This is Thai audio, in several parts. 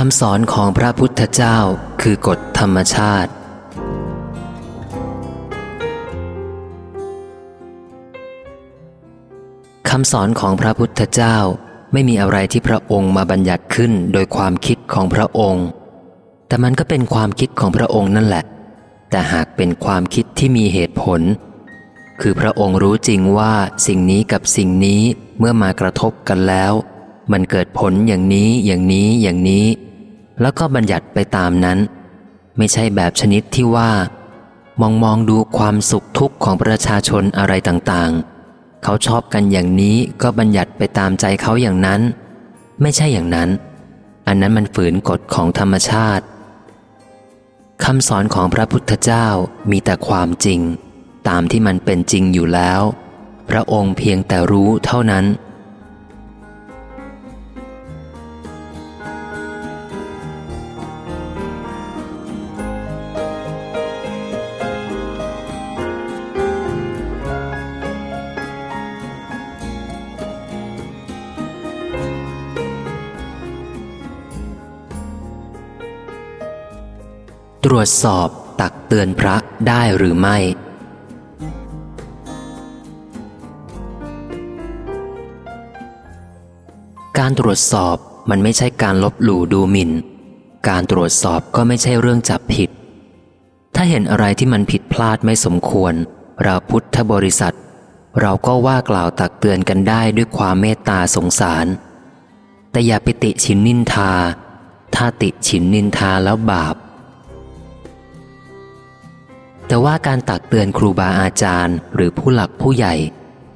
คำสอนของพระพุทธเจ้าคือกฎธรรมชาติ คำสอนของพระพุทธเจ้าไม่มีอะไรที่พระองค์มาบัญญัติขึ้นโดยความคิดของพระองค์ แต่มันก็เป็นความคิดของพระองค์นั่นแหละ แต่หากเป็นความคิดที่มีเหตุผล คือพระองค์รู้จริงว่าสิ่งนี้กับสิ่งนี้เมื่อมากระทบกันแล้ว มันเกิดผลอย่างนี้อย่างนี้อย่างนี้ แล้วก็บัญญัติไปตามนั้น ไม่ใช่แบบชนิดที่ว่า มองมองดูความสุขทุกข์ของประชาชนอะไรต่างๆ เขาชอบกันอย่างนี้ก็บัญญัติไปตามใจเขาอย่างนั้น ไม่ใช่อย่างนั้น อันนั้นมันฝืนกฎของธรรมชาติคำสอนของพระพุทธเจ้ามีแต่ความจริง ตามที่มันเป็นจริงอยู่แล้ว พระองค์เพียงแต่รู้เท่านั้น ตรวจสอบตักเตือนพระได้หรือไม่ การตรวจสอบมันไม่ใช่การลบหลู่ดูหมิน่น การตรวจสอบก็ไม่ใช่เรื่องจับผิด ถ้าเห็นอะไรที่มันผิดพลาดไม่สมควร เราพุทธบริษัท เราก็ว่ากล่าวตักเตือนกันได้ด้วยความเมตตาสงสาร แต่อย่าไปติชินนินทา ถ้าติชินนินทาแล้วบาป แต่ว่าการตักเตือนครูบาอาจารย์หรือผู้หลักผู้ใหญ่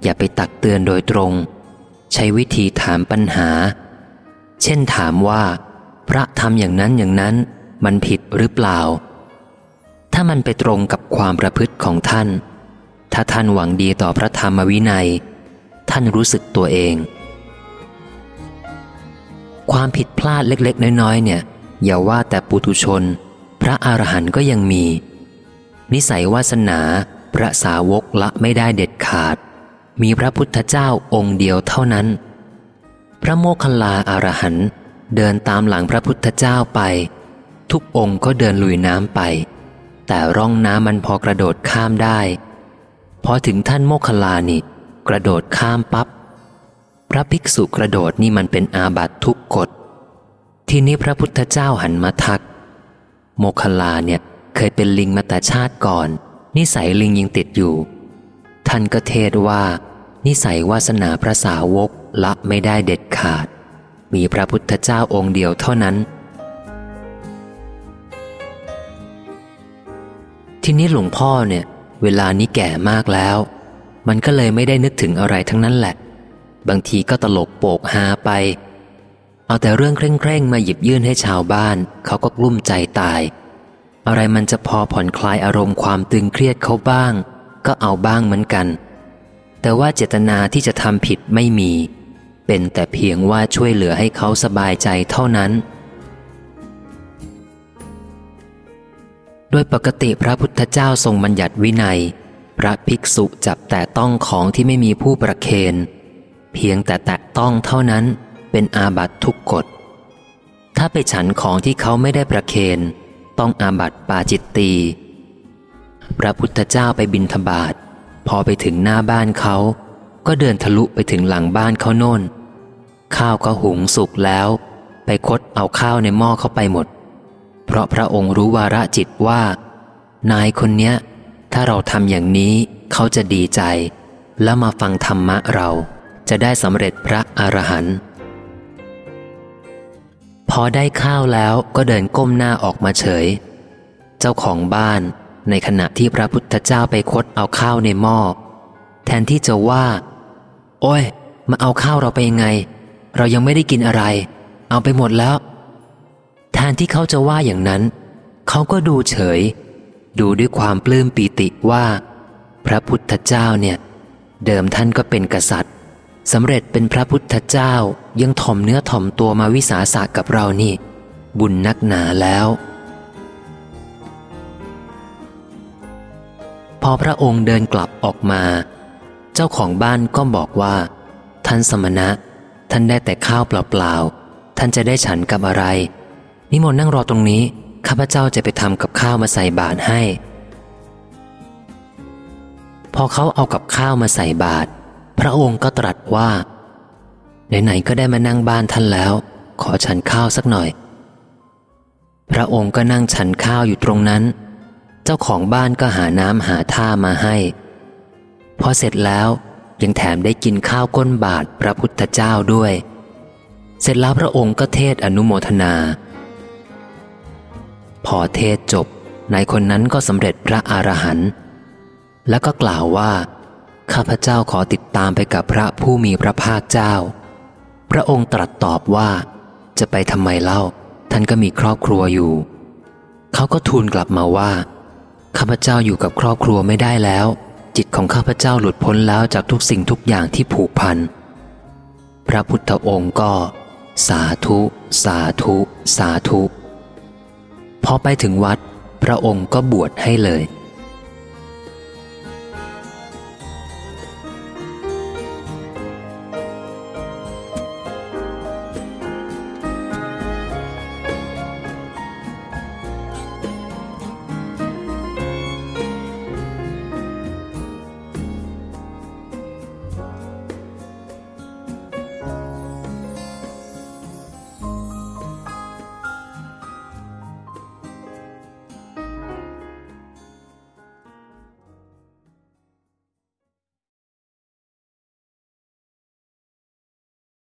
อย่าไปตักเตือนโดยตรง ใช้วิธีถามปัญหา เช่นถามว่า พระทำอย่างนั้นอย่างนั้น มันผิดหรือเปล่า ถ้ามันไปตรงกับความประพฤติของท่าน ถ้าท่านหวังดีต่อพระธรรมวินัย ท่านรู้สึกตัวเอง ความผิดพลาดเล็กๆ น้อยๆ เนี่ย อย่าว่าแต่ปุถุชน พระอรหันต์ก็ยังมี นิสัยวาสนา พระสาวกละไม่ได้เด็ดขาด มีพระพุทธเจ้าองค์เดียวเท่านั้น พระโมคคัลลาอารหันต์เดินตามหลังพระพุทธเจ้าไป ทุกองค์ก็เดินลุยน้ำไป แต่ร่องน้ำมันพอกระโดดข้ามได้ พอถึงท่านโมคคัลลานี่ กระโดดข้ามปับ๊บพระภิกษุกระโดดนี่มันเป็นอาบัตทุกกฎทีนี้พระพุทธเจ้าหันมาทัก โมคคัลลาเนี่ย เคยเป็นลิงมาแต่ชาติก่อน นิสัยลิงยังติดอยู่ ท่านก็เทศว่า นิสัยวาสนาพระสาวกละไม่ได้เด็ดขาด มีพระพุทธเจ้าองค์เดียวเท่านั้น ทีนี้หลวงพ่อเนี่ย เวลานี้แก่มากแล้ว มันก็เลยไม่ได้นึกถึงอะไรทั้งนั้นแหละ บางทีก็ตลกโปกฮาไป เอาแต่เรื่องเคร่งๆมาหยิบยื่นให้ชาวบ้าน เขาก็กลุ้มใจตาย อะไรมันจะพอผ่อนคลายอารมณ์ความตึงเครียดเขาบ้าง ก็เอาบ้างเหมือนกัน แต่ว่าเจตนาที่จะทำผิดไม่มี เป็นแต่เพียงว่าช่วยเหลือให้เขาสบายใจเท่านั้น โดยปกติพระพุทธเจ้าทรงบัญญัติวินัย พระภิกษุจับแต่ต้องของที่ไม่มีผู้ประเคนเพียงแต่แตะต้องเท่านั้นเป็นอาบัตทุกกฎ ถ้าไปฉันของที่เขาไม่ได้ประเคน ต้องอาบัติปาจิตตีพระพุทธเจ้าไปบินทบาทพอไปถึงหน้าบ้านเขา ก็เดินทะลุไปถึงหลังบ้านเขาโน่น ข้าวก็หุงสุกแล้ว ไปคดเอาข้าวในหม้อเข้าไปหมด เพราะพระองค์รู้วาระจิตว่า นายคนเนี้ย ถ้าเราทำอย่างนี้เขาจะดีใจ แล้วมาฟังธรรมะเราจะได้สำเร็จพระอรหันต์ พอได้ข้าวแล้วก็เดินก้มหน้าออกมาเฉย เจ้าของบ้านในขณะที่พระพุทธเจ้าไปคดเอาข้าวในหม้อ แทนที่จะว่า โอ้ย มาเอาข้าวเราไปยังไง เรายังไม่ได้กินอะไร เอาไปหมดแล้ว แทนที่เขาจะว่าอย่างนั้น เขาก็ดูเฉย ดูด้วยความปลื้มปีติว่า พระพุทธเจ้าเนี่ย เดิมท่านก็เป็นกษัตริย์ สำเร็จเป็นพระพุทธเจ้ายังถ่อมเนื้อถ่อมตัวมาวิสาสะกับเรานี่ บุญนักหนาแล้ว พอพระองค์เดินกลับออกมา เจ้าของบ้านก็บอกว่า ท่านสมณะ ท่านได้แต่ข้าวเปล่าๆ ท่านจะได้ฉันกับอะไร นิมนต์นั่งรอตรงนี้ ข้าพเจ้าจะไปทำกับข้าวมาใส่บาตรให้ พอเขาเอากับข้าวมาใส่บาตร พระองค์ก็ตรัสว่า ไหนๆก็ได้มานั่งบ้านท่านแล้ว ขอฉันข้าวสักหน่อย พระองค์ก็นั่งฉันข้าวอยู่ตรงนั้น เจ้าของบ้านก็หาน้ำหาท่ามาให้ พอเสร็จแล้วยังแถมได้กินข้าวก้นบาทพระพุทธเจ้าด้วย เสร็จแล้วพระองค์ก็เทศอนุโมทนา พอเทศจบนายคนนั้นก็สำเร็จพระอรหันต์แล้วก็กล่าวว่า ข้าพเจ้าขอติดตามไปกับพระผู้มีพระภาคเจ้า พระองค์ตรัสตอบว่า จะไปทำไมเล่า ท่านก็มีครอบครัวอยู่ เขาก็ทูลกลับมาว่า ข้าพเจ้าอยู่กับครอบครัวไม่ได้แล้ว จิตของข้าพเจ้าหลุดพ้นแล้วจากทุกสิ่งทุกอย่างที่ผูกพัน พระพุทธองค์ก็ สาธุ สาธุ สาธุ พอไปถึงวัด พระองค์ก็บวชให้เลย